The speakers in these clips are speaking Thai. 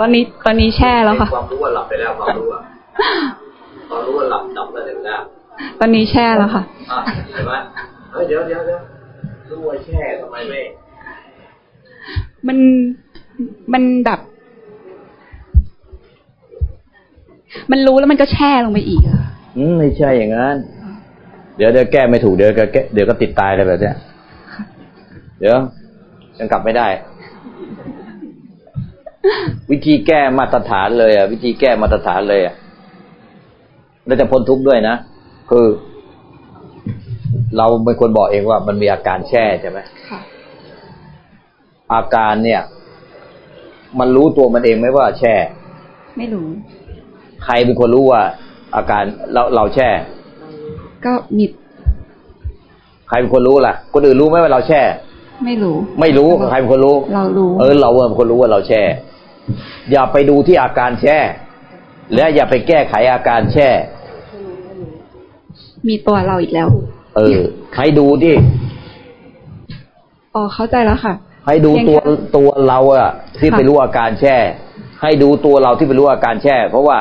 ตอนนี้ตอนนี้แช่แล้วค่ะความรู้ว่าหลับไปแล้วความรู้อะความรู้ว่าหลับดับแล้วถึงแล้วตอนนี้แช่แล้วค่ะอะเห็นไหมเฮ้ยเดี๋ยวเดี๋ยวเดี๋ยวรู้ว่าแช่ทำไมไม่มันมันแบบ มันรู้แล้วมันก็แช่ลงไปอีกอะอืมไม่ใช่อย่างนั้นเดี๋ยวเดี๋ยวแก้ไม่ถูกเดี๋ยวก็แก้เดี๋ยวก็ติดตายอะไรแบบเนี้ยเดี๋ยวยังกลับไม่ได้ วิธีแก้มาตรฐานเลยอะ วิธีแก้มาตรฐานเลยอะแล้วจะพ้นทุกข์ด้วยนะ คือ เราเป็นคนบอกเองว่ามันมีอาการแช่ใช่ไหมค่ะอาการเนี่ย มันรู้ตัวมันเองไหมว่าแช่ ไม่รู้ ใครเป็นคนรู้ว่า อาการเราเราแช่ ก็มีใครเป็นคนรู้ล่ะ คนอื่นรู้ไหมว่าเราแช่ ไม่รู้ ไม่รู้ ใครเป็นคนรู้ เรารู้ เออ เราเป็นคนรู้ว่าเราแช่ อย่าไปดูที่อาการแช่ และอย่าไปแก้ไขอาการแช่ มีตัวเราอีกแล้ว เออ ให้ดูที่อ๋อเข้าใจแล้วค่ะ ให้ดูตัวตัวเราอะที่ค่ะไปรู้อาการแช่ ให้ดูตัวเราที่ไปรู้อาการแช่ เพราะว่า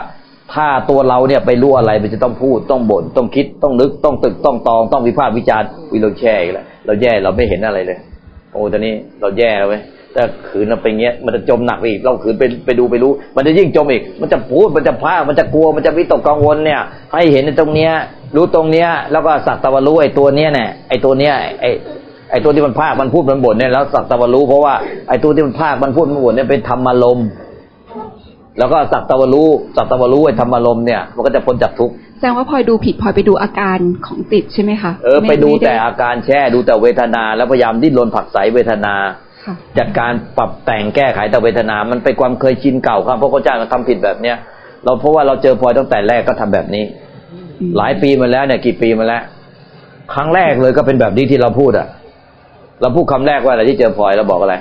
ถ้าตัวเราเนี่ยไปรู้อะไรมันจะต้องพูดต้องบ่นต้องคิดต้องนึกต้องตึกต้องตองต้องวิพากษ์วิจารณ์วิเราแช่อีกแล้วเราแย่เราไม่เห็นอะไรเลย โอ้ตอนนี้เราแย่แล้วเว้ย ถ้าขืนเราไปเงี้ยมันจะจมหนักไปอีก เราขืนไปไปดูไปรู้ มันจะยิ่งจมอีก มันจะพูดมันจะพากมันจะกลัวมันจะวิตกกังวลเนี่ย ให้เห็นในตรงเนี้ย รู้ตรงเนี้ย แล้วก็สักแตะวันรู้ไอ้ตัวเนี้ยเนี่ยไอ้ตัวเนี้ยไอ้ไอ้ตัวที่มันพากมันพูดมันบ่นเนี่ยแล้วสักแตะวันรู้เพราะว่าไอ้ตัวที่มันพากมันพูดมันบ่นเนี่ยเป็นธรรมารมณ์แล้วก็สักแตะวันรู้สักแตะวันรู้ไอ้ธรรมารมณ์เนี่ยมันก็จะพ้นจากทุกข์แสดงว่าพลอยดูผิดพลอยไปดูอาการของติดใช่ไหมคะเออไปม่ดูม่แต่อาการแช่ดูแต่เวทนา แล้วพยายามดิ้นรนผลักไสเวทนาค่ะ จัดการปรับแต่งแก้ไขแต่เวทนา มันเป็นความเคยชินเก่าครับเพราะเขาจ้างเราทำผิดแบบเนี้ยเราเพราะว่าเราเจอพลอยตั้งแต่แรกก็ทำแบบนี้อืมหลายปีมาแล้วเนี่ยกี่ปีมาแล้ว ครั้งแรกเลยก็เป็นแบบนี้ที่เราพูดอะ เราพูดคำแรกว่าอะไรที่เจอพลอยเราบอกอะไร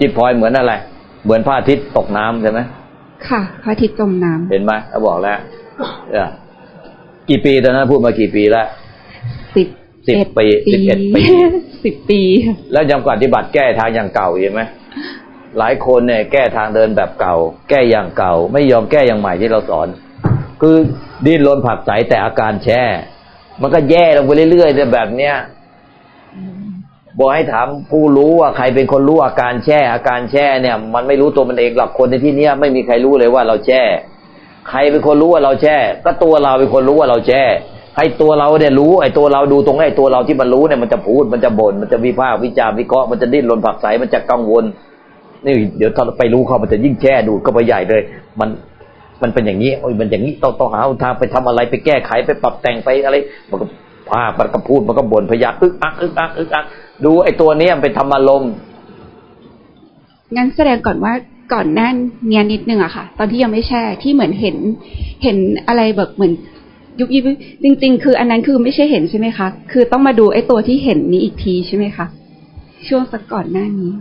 จิตพลอยเหมือนอะไร เหมือนพระอาทิตย์ตกน้ำใช่ไหมค่ะพระอาทิตย์จมน้ำเห็นไหมเราบอกแล้วเออกี่ปีตอนนั้นพูดมากี่ปีแล้วสิบ สิบปีสิบเอ็ดปีสิบปีค่ะแล้วยังปฏิบัติแก้ทางอย่างเก่าเห็นไหมหลายคนเนี่ยแก้ทางเดินแบบเก่า แก้อย่างเก่า ไม่ยอมแก้อย่างใหม่ที่เราสอน คือดิ้นรนผลักไสแต่อาการแช่ มันก็แย่ลงไปเรื่อยๆเนี่ยแบบเนี้ยบอกให้ถามผู้รู้ว่าใครเป็นคนรู้อาการแช่ อาการแช่เนี่ย มันไม่รู้ตัวมันเองหรอกคนในที่เนี้ยไม่มีใครรู้เลยว่าเราแช่ ใครเป็นคนรู้ว่าเราแช่ ก็ตัวเราเป็นคนรู้ว่าเราแช่ ให้ตัวเราเนี่ยรู้ไอ้ตัวเราดูตรงไอ้ตัวเราที่มันรู้เนี่ยมันจะพูดมันจะบ่นมันจะวิพากษ์วิจารณ์วิเคราะห์มันจะดิ้นรนผักไสมันจะกังวล นี่เดี๋ยวถ้าไปรู้เขามันจะยิ่งแช่ดูดก็ไปใหญ่เลย มันมันเป็นอย่างนี้โอ้ยมันอย่างนี้ต้องต้องหาทางไปทำอะไรไปแก้ไขไปปรับแต่งไปอะไรมันก็พามันก็พูดมันก็บ่นพยายามอึกอักอึกอักอึกอักดูไอ้ตัวเนี้ยมันเป็นธรรมารมณ์งั้นแสดงก่อนว่าก่อนหน้าเนี้ยนิดนึงอะค่ะ ตอนที่ยังไม่แช่ที่เหมือนเห็นเห็นอะไรแบบเหมือน ยุบยิบจริง ๆ คืออันนั้นคือไม่ใช่เห็นใช่ไหมคะ คือต้องมาดูไอ้ตัวที่เห็นนี้อีกทีใช่ไหมคะ ช่วงสักก่อนหน้านี้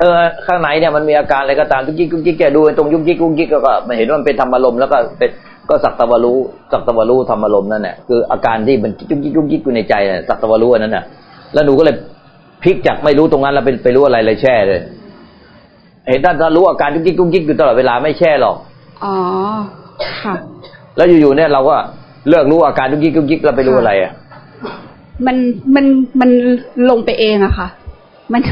เออข้างในเนี่ยมันมีอาการอะไรก็ตามทุกยิกทุกยิกแกดูไอ้ตรงยุกยิกยุกยิกก็ก็มันเห็นว่ามันเป็นธรรมารมณ์แล้วก็เป็นก็สักตะวารู้สักตะวารู้ธรรมารมณ์นั่นแหละคืออาการที่มันยุกยิกยุกยิกอยู่ในใจเนี่ยสักตะวารู้อันนั้นน่ะ แล้วหนูก็เลยพลิกจากไม่รู้ตรงนั้นแล้วเป็นไปรู้อะไรเลยแช่เลย เห็นถ้าถ้ารู้อาการยุกยิกยุกยิกอยู่ตลอดเวลาไม่แช่หรอกอ๋อค่ะ แล้วอยู่ๆเนี่ยเราก็เลิกรู้อาการยุกยิกยุกยิกแล้วไปรู้อะไรอะมันมันมันลงไปเองอะค่ะ มัน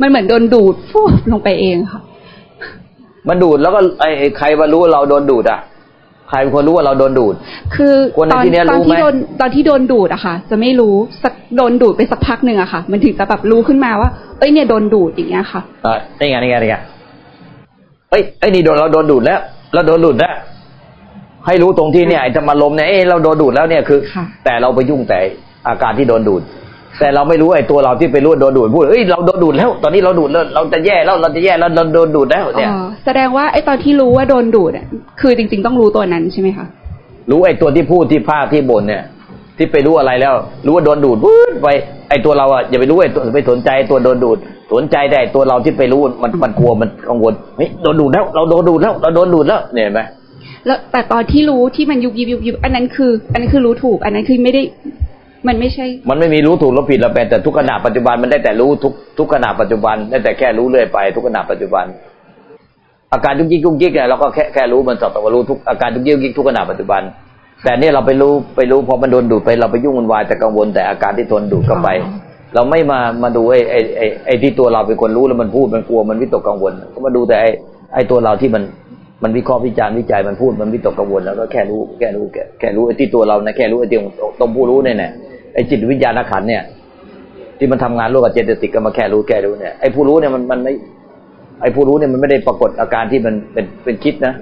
มันเหมือนโดนดูดฟูบลงไปเองค่ะ มันดูดแล้วก็ไอ้ไอ้ใครมารู้ว่าเราโดนดูดอะใครเป็นคนรู้ว่าเราโดนดูด คือคนในตอนที่เนี้ยตอนรู้ไหมที่โดนตอนที่โดนดูดอะค่ะ จะไม่รู้สักโดนดูดไปสักพักหนึ่งอะค่ะ มันถึงจะแบบรู้ขึ้นมาว่า เอ้ยเนี่ยโดนดูดอย่างเงี้ยค่ะอ่านี่ไงนี่ไงนี่ไงเอ้ยไอ้ยนี่โดนเราโดนดูดแล้ว เราโดนดูดแล้ว ให้รู้ตรงที่เนี่ยไอ้ธรรมารมณ์เนี่ยเอ้ยเราโดนดูดแล้วเนี่ยคือค่ะแต่เราไปยุ่งแต่อาการที่โดนดูด แต่เราไม่รู้ไอ้ตัวเราที่ไปรู้ว่าโดนดูดพูดเอ้ยเราโดนดูดแล้ว ตอนนี้เราดูดแล้วเราจะแย่แล้วเราจะแย่แล้วเราโดนดูดแล้วเนี่ยอ๋อแสดงว่าไอ้ตอนที่รู้ว่าโดนดูดอะคือจริง ๆ ต้องรู้ตัวนั้นใช่ไหมคะรู้ไอ้ตัวที่พูดที่ภาคที่บ่นเนี่ย ที่ไปรู้อะไรแล้ว รู้ว่าโดนดูดวืดไปไอ้ตัวเราอะอย่าไปรู้ไอ้ตัวไปสนใจตัวโดนดูดสนใจแต่ไอ้ตัวเราที่ไปรู้มันมันกลัวมันกังวลเฮ้ยโดนดูดแล้ว เราโดนดูดแล้วเราโดนดูดแล้วเนี่ยเห็นไหม แล้วแต่ตอนที่รู้ที่มันยุบยิบยุบยิบอันนั้นคือ อันนั้นคือรู้ถูก อันนั้นคือไม่ได้ มันไม่ใช่ มันไม่มีรู้ถูกรู้ผิดเราเป็นแต่ทุกขณะปัจจุบันมันได้แต่รู้ทุกทุกขณะปัจจุบันได้แต่แค่รู้เรื่อยไป ทุกขณะปัจจุบัน อาการยุกยิกยุกยิกเนี่ยเราก็แค่แค่รู้มันสัตว์รู้ทุกอาการยุกยิกยุกยิกทุกขณะปัจจุบัน แต่เนี่ยเราไปรู้ไปรู้พอมันโดนดูดไปเราไปยุ่งมันวายแต่กังวลแต่อาการที่ทนดูดเข้าไปเราไม่มามาดูไอ้ไอ้ไอ้ไอ้ที่ตัวเราเป็นคนรู้แล้วมันพูดมันกลัวมันวิตกกังวล ก็มาดูแต่ไอ้ไอ้ตัวเราที่มัน มันวิเคราะห์วิจารณ์วิจัยมันพูดมันวิตกกังวลแล้วก็แค่รู้แค่รู้แค่แค่รู้ไอ้ที่ตัวเรานะแค่รู้ไอ้ที่ตรงผู้รู้เนี่ยเนี่ยไอ้จิตวิญญาณขันธ์เนี่ย ที่มันทำงานร่วมกับเจตสิกก็มาแค่รู้แค่รู้เนี่ยไอ้ผู้รู้เนี่ยมันมันไม่ไอ้ผู้รู้เนี่ยมันไม่ได้ปรากฏอาการที่มันเป็นเป็นคิดนะ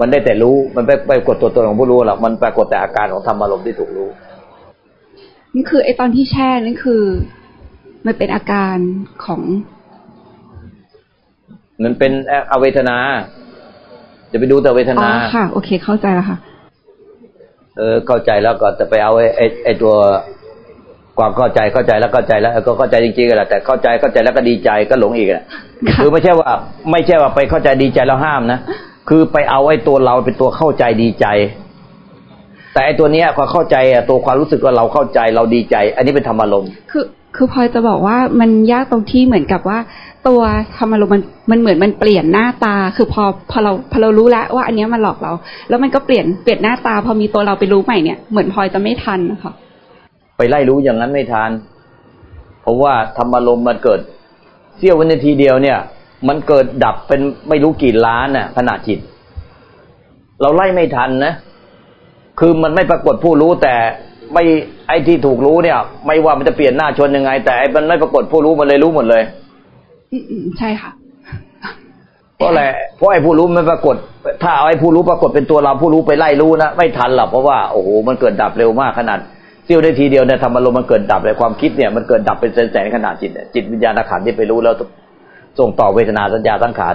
มันได้แต่รู้มันไปไปกดตัวตนของผู้รู้หรอกมันปรากฏแต่อาการของธรรมอารมณ์ที่ถูกรู้นี่คือไอ้ตอนที่แช่นั่นคือ มันเป็นอาการของ มันเป็นอเวทนา จะไปดูแต่เวทอ๋อนาค่ะ โอเค เข้าใจแล้วค่ะ เออ เข้าใจแล้วก็จะไปเอาไอ้ไอ้ไอ้ตัวความเข้าใจเข้าใจแล้วเข้าใจแล้วก็เข้าใจจริงๆกันแหละแต่เข้าใจเข้าใจแล้วก็ดีใจก็หลงอีกอะค่ะคือไม่ใช่ว่า ไม่ใช่ว่าไปเข้าใจดีใจแล้วห้ามนะคือไปเอาไอ้ตัวเราเป็นตัวเข้าใจดีใจ แต่ไอ้ตัวเนี้ยความเข้าใจอะตัวความรู้สึกว่าเราเข้าใจเราดีใจ อันนี้เป็นธรรมารมณ์คือ คือพลอยจะบอกว่ามันยากตรงที่เหมือนกับว่า ตัวธรรมารมณ์มันเหมือนมันเปลี่ยนหน้าตา คือพอพอเราพอเรารู้แล้วว่าอันเนี้ยมันหลอกเรา แล้วมันก็เปลี่ยนเปลี่ยนหน้าตา พอมีตัวเราไปรู้ใหม่เนี่ยเหมือนพลอยจะไม่ทันนะคะไปไล่รู้อย่างนั้นไม่ทานเพราะว่าธรรมารมณ์มันเกิดเสี้ยววินาทีเดียวเนี่ย มันเกิดดับเป็นไม่รู้กี่ล้านน่ะขนาดจิต เราไล่ไม่ทันนะคือมันไม่ปรากฏผู้รู้แต่ไม่ไอ้ที่ถูกรู้เนี่ย ไม่ว่ามันจะเปลี่ยนหน้าชนยังไง แต่ไอมันไม่ปรากฏผู้รู้มันเลยรู้หมดเลย ใช่ค่ะ เพราะอะไรเพราะไอ้ผู้รู้มันปรากฏ ถ้าเอาไอ้ผู้รู้ปรากฏเป็นตัวเราผู้รู้ไปไล่รู้นะไม่ทันหรอกเพราะว่าโอ้โหมันเกิดดับเร็วมากขนาดเสี้ยวได้ทีเดียวเนี่ยธรรมารมมันเกิดดับเลยความคิดเนี่ยมันเกิดดับเป็นแสนๆขนาดจิตจิตวิญญาณขันที่ไปรู้แล้วส่งต่อเวทนาสัญญาสังขาร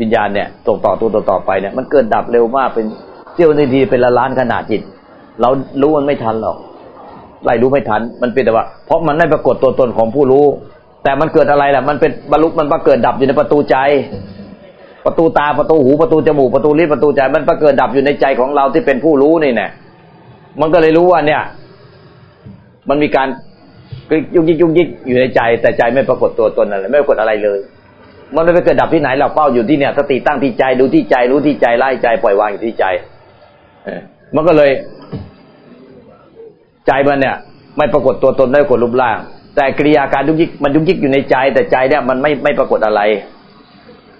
วิญญาณเนี่ยส่งต่อตัวต่อๆไปเนี่ยมันเกิดดับเร็วมากเป็นเสี้ยวนาทีเป็นละล้านขนาดจิต เรารู้มันไม่ทันหรอกไล่รู้ไม่ทัน มันเป็นแต่ว่า เพราะมันไม่ปรากฏตัวตนของผู้รู้ แต่มันเกิดอะไรล่ะ มันเป็นบรรลุมันมาเกิดดับอยู่ในประตูใจ ประตูตาประตูหูประตูจมูกประตูลิ้นประตูใจ มันมาเกิดดับอยู่ในใจของเราที่เป็นผู้รู้นี่แน่มันก็เลยรู้ว่าเนี่ย มันมีการยุกยิกยุกยิกอยู่ในใจ แต่ใจไม่ปรากฏตัวตนอะไรไม่ปรากฏอะไรเลย มันไม่ไปเกิดดับที่ไหนเราเป้าอยู่ที่เนี่ยสติตั้งที่ใจดูที่ใจรู้ที่ใจไล่ใจปล่อยวางอยู่ที่ใจเออมันก็เลย ใจมันเนี่ย ไม่ปรากฏตัวตนไม่ปรากฏรูปร่าง แต่กิริยาการยุกยิกมันยุกยิกอยู่ในใจ แต่ใจเนี่ยมันไม่ไม่ปรากฏอะไร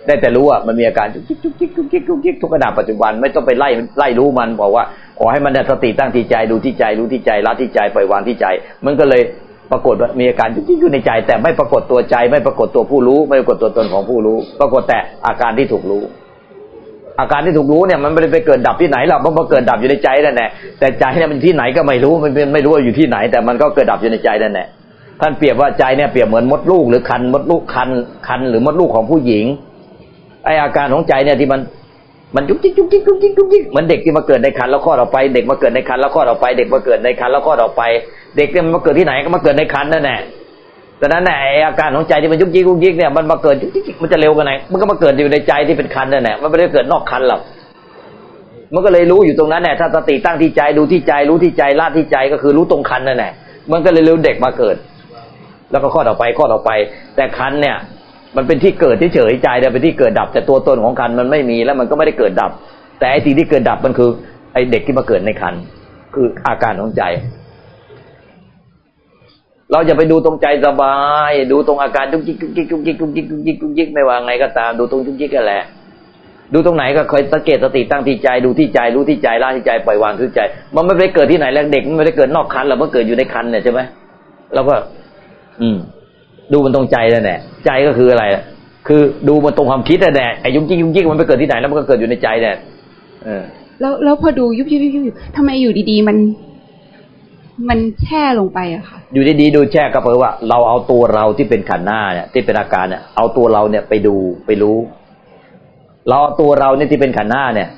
ได้แต่รู้ว่ามันมีอาการยุกยิกยุกยิกยุกยิกยุกยิกทุกขณะปัจจุบันไม่ต้องไปไล่ไล่รู้มันบอกว่า ขอให้มันเนี่ยสติตั้งที่ใจดูที่ใจรู้ที่ใจละที่ใจปล่อยวางที่ใจ มันก็เลยปรากฏว่ามีอาการยุกยิกอยู่ในใจ แต่ไม่ปรากฏตัวใจ ไม่ปรากฏตัวผู้รู้ ไม่ปรากฏตัวตนของผู้รู้ ปรากฏแต่อาการที่ถูกรู้ อาการที่ถูกรู้เนี่ยมันไม่ได้ไปเกิดดับที่ไหนหรอกมันมาเกิดดับอยู่ในใจนั่นแหละแต่ใจเนี่ยมันที่ไหนก็ไม่รู้มันไม่รู้ว่าอยู่ที่ไหน แต่มันก็เกิดดับอยู่ในใจนั่นแหละ ท่านเปรียบว่าใจเนี่ยเปรียบเหมือนมดลูกหรือคันมดลูกคันคันหรือมดลูกของผู้หญิง ไออาการของใจเนี่ยที่มันมันยุกยิกยุกยิกยุกยิกยุกยิกเหมือนเด็กที่มาเกิดในคันแล้วคลอดออกไปเด็กมาเกิดในคันแล้วคลอดออกไปเด็กมาเกิดในคันแล้วคลอดออกไป เด็กเนี่ยมันมาเกิดที่ไหนก็มาเกิดในคันนั่นแหละแต่นั้นแหละไออาการของใจที่มันยุกยิกยุกยิกเนี่ยมันมาเกิดยุกยิกมันจะเร็วกันไหนมันก็มาเกิดอยู่ในใจที่เป็นคันนั่นแหละมันไม่ได้เกิดนอกคันหรอกมันก็เลยรู้อยู่ตรงนั้นแหละถ้าสติตั้งที่ใจดูที่ใจรู้ที่ใจละที่ใจก็คือรู้ตรงคันนั่นแหละมันก็เลยรู้เด็กมาเกิด แล้วก็ข้อต่อไปข้อต่อไป แต่คันเนี่ย มันเป็นที่เกิดที่เฉยใจเนี่เป็นที่เกิดดับ แต่ตัวตนของคันมันไม่มีแล้วมันก็ไม่ได้เกิดดับ แต่ไอ้สิ่งที่เกิดดับมันคือไอ้เด็กที่มาเกิดในคันคืออาการของใจ เราอย่าไปดูตรงใจสบาย ดูตรงอาการจุกจิกจุกจิกจุกจิกจุกจิกจุกจิกจุกจิกไม่ว่าไงก็ตามดูตรงจุกจิกกันแหละดูตรงไหนก็คอยสังเกตสติตั้งที่ใจดูที่ใจรู้ที่ใจละที่ใจปล่อยวางที่ใจ มันไม่ไปเกิดที่ไหนแล้วเด็กมันไม่ได้เกิดนอกคันหรอกมันเกิดอยู่ในคันเนี่ยใช่ไหมเราก็ อืม ดูมันตรงใจนั่นแหละใจก็คืออะไร คือดูมันตรงความคิดนั่นแหละไอ้ยุ่งยิ่งยุ่งยิ่งมันไปเกิดที่ไหนแล้วมันก็เกิดอยู่ในใจเนี่ยเออ แล้วแล้วพอดูยุบยุบยุบยุบทำไมอยู่ดีๆมัน มันแช่ลงไปอะค่ะ อยู่ดีๆดูแช่ก็เพราะว่า เราเอาตัวเราที่เป็นขันธ์หน้าเนี่ย ที่เป็นอาการเนี่ยเอาตัวเราเนี่ยไปดูไปรู้ เราเอาตัวเราเนี่ยที่เป็นขันธ์หน้าเนี่ย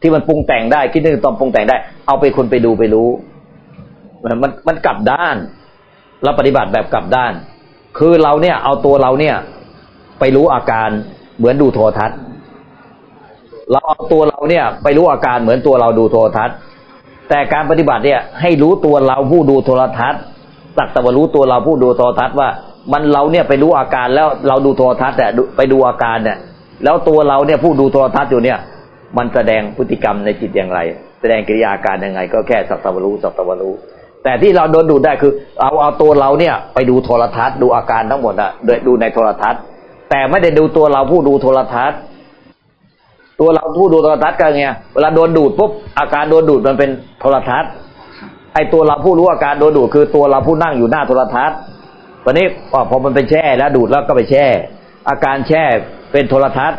ที่มันปรุงแต่งได้คิดนึกตอนปรุงแต่งได้ เอาไปคนไปดูไปรู้ มันมันกลับด้าน เราปฏิบัติแบบกลับด้าน คือเราเนี่ยเอาตัวเราเนี่ย ไปรู้อาการเหมือนดูโทรทัศน์ เราเอาตัวเราเนี่ย ไปรู้อาการเหมือนตัวเราดูโทรทัศน์ แต่การปฏิบัติเนี่ย ให้รู้ตัวเราผู้ดูโทรทัศน์สักแต่ว่ารู้ตัวเราผู้ดูโทรทัศน์ว่า มันเราเนี่ยไปรู้อาการแล้วเราดูโทรทัศน์แต่ไปดูอาการเนี่ย แล้วตัวเราเนี่ยผู้ดูโทรทัศน์อยู่เนี่ย มันแสดงพฤติกรรมในจิตอย่างไร แสดงกิริยาการยังไง ก็แค่สักตะวรู้สักตะวรู้ แต่ที่เราโดนดูดได้คือเอาเอาตัวเราเนี่ยไปดูโทรทัศน์ดูอาการทั้งหมดอะโดยดูในโทรทัศน์ แต่ไม่ได้ดูตัวเราผู้ดูโทรทัศน์ ตัวเราผู้ดูโทรทัศน์ก็ไงเวลาโดนดูดปุ๊บอาการโดนดูดมันเป็นโทรทัศน์ไอตัวเราผู้รู้อาการโดนดูดคือตัวเราผู้นั่งอยู่หน้าโทรทัศน์ตอนนี้อพอมันเป็นแช่แล้วดูดแล้วก็ไปแช่ อาการแช่เป็นโทรทัศน์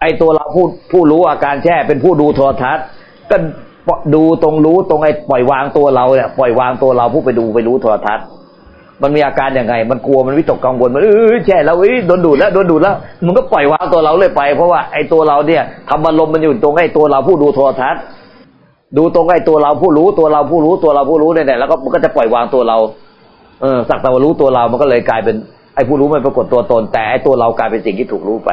ไอตัวเราผู้ผู้รู้อาการแช่เป็นผู้ดูโทรทัศน์ ก็ ดูตรงรู้ตรงไอ้ปล่อยวางตัวเราเนี่ยปล่อยวางตัวเราผู้ไปดูไปรู้โทรทัศน์ มันมีอาการย่างไง มันกลัวมันวิตกกังวลมันเออแช่แล้วเอ้ยโดนดูดแล้วโดนดูดแล้วมันก็ปล่อยวางตัวเราเลยไป เพราะว่าไอ้ตัวเราเนี่ยทำอารมณ์มันอยู่ตรงไอ้ตัวเราผู้ดูโทรทัศน์ ดูตรงไอ้ตัวเราผู้รู้ตัวเราผู้รู้ตัวเราผู้รู้เนี่ยแล้วก็มันก็จะปล่อยวางตัวเราเออสักแต่ว่ารู้ตัวเรามันก็เลยกลายเป็นไอ้ผู้รู้ไม่ปรากฏตัวตน แต่ไอ้ตัวเรากลายเป็นสิ่งที่ถูกรู้ไป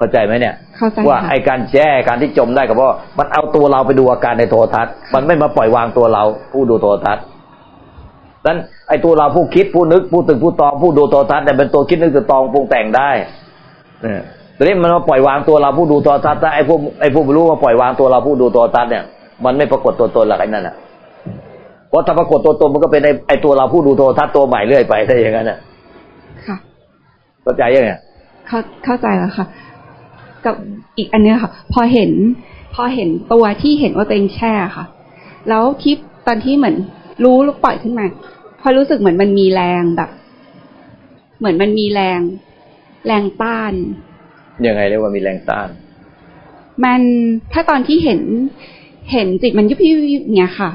เข้าใจไหมเนี่ยเข้าใจว่าค่ะไอ้การแช่การที่จมได้ก็เพราะมันเอาตัวเราไปดูอาการในโทรทัศน์ มันไม่มาปล่อยวางตัวเรา ผู้ดูโทรทัศน์นั้นไอ้ตัวเราผู้คิดผู้นึกผู้ตึงผู้ตองผู้ดูโทรทัศน์แต่ยเป็นตัวคิดนึกตึกตองปรุงแต่งได้เนี่ยตอนนี้มันมาปล่อยวางตัวเราผู้ดูโทรทัศน์แต่ไอ้ผู้ไอ้ผู้รู้มาปล่อยวางตัวเราผู้ดูโทรทัศน์เนี่ยมันไม่ปรากฏตัวตนหรอกไอ้นั่นอะเพราะถ้าปรากฏตัวตนมันก็เป็นไอ้ไอ้ตัวเราผู้ดูโทรทัศน์ตัวใหม่เรื่อยไปถ้าอย่างนั้นน่ะค่ะเข้าใจยังไงเข้าเข้าใจแล้วค่ะ กับอีกอันเนี้ยค่ะ พอเห็น พอเห็นตัวที่เห็นว่าตัวเองแช่ค่ะ แล้วที่ตอนที่เหมือนรู้แล้วปล่อยขึ้นมา พอรู้สึกเหมือนมันมีแรงแบบ เหมือนมันมีแรง แรงต้าน ยังไงเรียกว่ามีแรงต้าน มันถ้าตอนที่เห็นเห็นจิตมันยุบยิบยุบเนี่ยค่ะ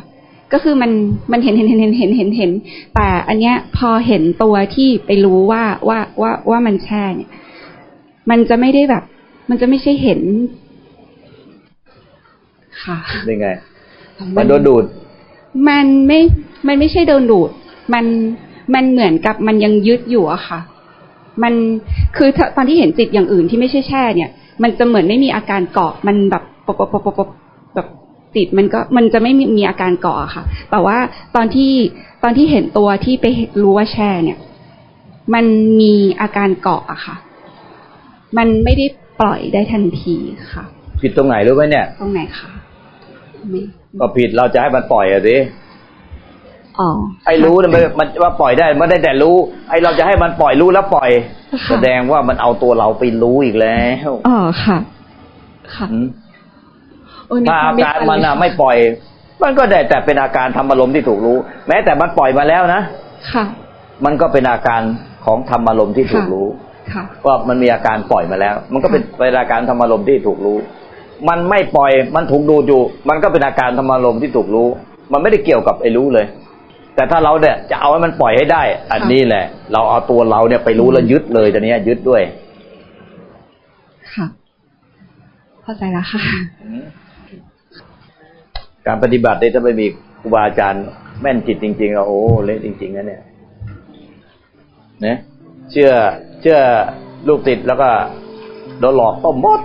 ก็คือมันมันเห็นเห็นเห็นเห็นเห็นเห็นเห็น แต่อันเนี้ยพอเห็นตัวที่ไปรู้ว่าว่าว่าว่ามันแช่เนี่ย มันจะไม่ได้แบบ มันจะไม่ใช่เห็น ค่ะเป็นไง มันโดนดูด มันไม่ มันไม่ใช่โดนดูด มันมันเหมือนกับมันยังยึดอยู่อะค่ะ มันคือถ้าตอนที่เห็นจิตอย่างอื่นที่ไม่ใช่แช่ เนี่ย มันจะเหมือนไม่มีอาการเกาะ มันแบบปบปบปบปบปบแบบจิตมันก็มันจะไม่มีมีอาการเกาะอะค่ะ แต่ว่าตอนที่ตอนที่เห็นตัวที่ไปรู้ว่าแช่เนี่ย มันมีอาการเกาะอะค่ะ มันไม่ได้ ปล่อยได้ทันทีค่ะ ผิดตรงไหนรู้ไหมเนี่ย ตรงไหนคะไม่ก็ผิดเราจะให้มันปล่อยอะสิอ๋อไอ้รู้เนี่ยมันมันว่าปล่อยได้มันได้แต่รู้ ไอ้เราจะให้มันปล่อยรู้แล้วปล่อยค่ะแสดงว่ามันเอาตัวเราไปรู้อีกแล้วอ๋อค่ะ ค่ะอืมโอ้ยถ้าอาไการมันทัอะเลยไม่ปล่อย มันก็ได้แต่เป็นอาการทำอารมณ์ที่ถูกรู้ แม้แต่มันปล่อยมาแล้วนะค่ะ มันก็เป็นอาการของธรรมอารมณ์ที่ถูกรู้ค่ะ ว่ามันมีอาการปล่อยมาแล้ว มันก็เป็นเป็นอาการธรรมอารมณ์ที่ถูกรู้ มันไม่ปล่อยมันถูกดูดอยู่ มันก็เป็นอาการธรรมอารมณ์ที่ถูกรู้ มันไม่ได้เกี่ยวกับไอ้รู้เลย แต่ถ้าเราเนี่ยจะเอาให้มันปล่อยให้ได้ อันนี้แหละ เราเอาตัวเราเนี่ยไปรู้แล้วยึดเลยตอนนี้ยึดด้วย ค่ะเข้าใจแล้วค่ะการปฏิบัติเนี่ยถ้าไม่มีครูบาอาจารย์แม่นจิตจริงๆอะโอ้เละจริงๆนะเนี่ยเนี่ยเชื่อ เชื่อลูกติดแล้วก็โดนหลอกต้มมด